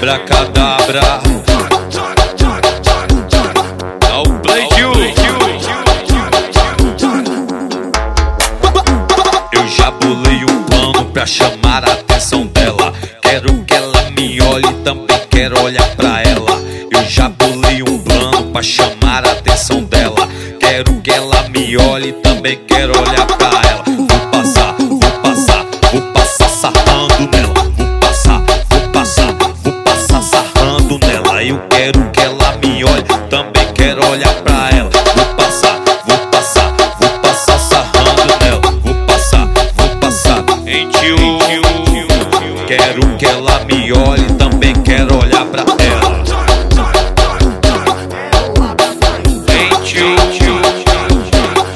abracadabra. Ao play Eu já bolei um plano pra chamar a atenção dela. Quero que ela me olhe, também quero olhar pra ela. Eu já bolei um plano pra chamar a atenção dela. Quero que ela me olhe, também quero olhar pra ela. Quero que ela me olhe, também quero olhar pra ela.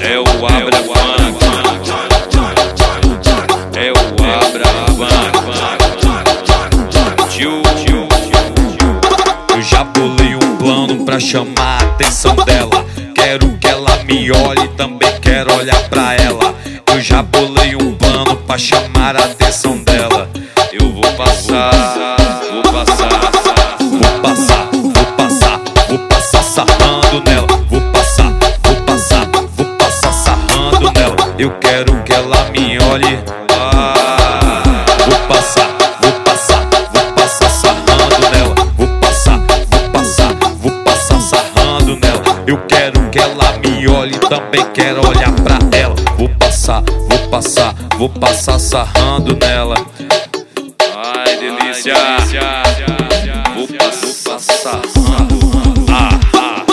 É o Abra. É o Abra Funk. Eu já bolei um plano pra chamar a atenção dela. Quero que ela me olhe, também quero olhar pra ela. Eu já bolei um plano pra chamar a atenção dela. Eu vou passar, vou passar, vou passar, vou passar, vou passar sarrando nela. Vou passar, vou passar, vou passar sarrando nela. Eu quero que ela me olhe. Ah, vou passar, vou passar, vou passar sarrando nela. Vou passar, vou passar, vou passar sarrando nela. Eu quero que ela me olhe, também quero olhar pra ela. Vou passar, vou passar, vou passar sarrando nela. Delícia. Vou passar sarrando. Ah, ah.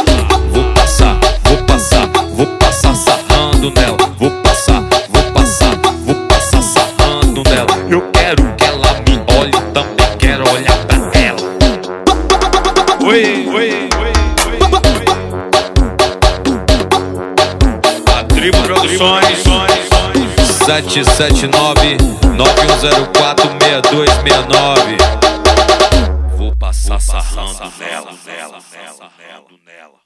Vou passar, vou passar, vou passar sarrando nela. Vou passar, vou passar, vou passar sarrando nela. Eu quero que ela me olhe, também quero olhar pra ela. Oi, oi, oi, A Tribo Produções 779 9104 6269 Vou passar sarrando nela, nela, nela, nela.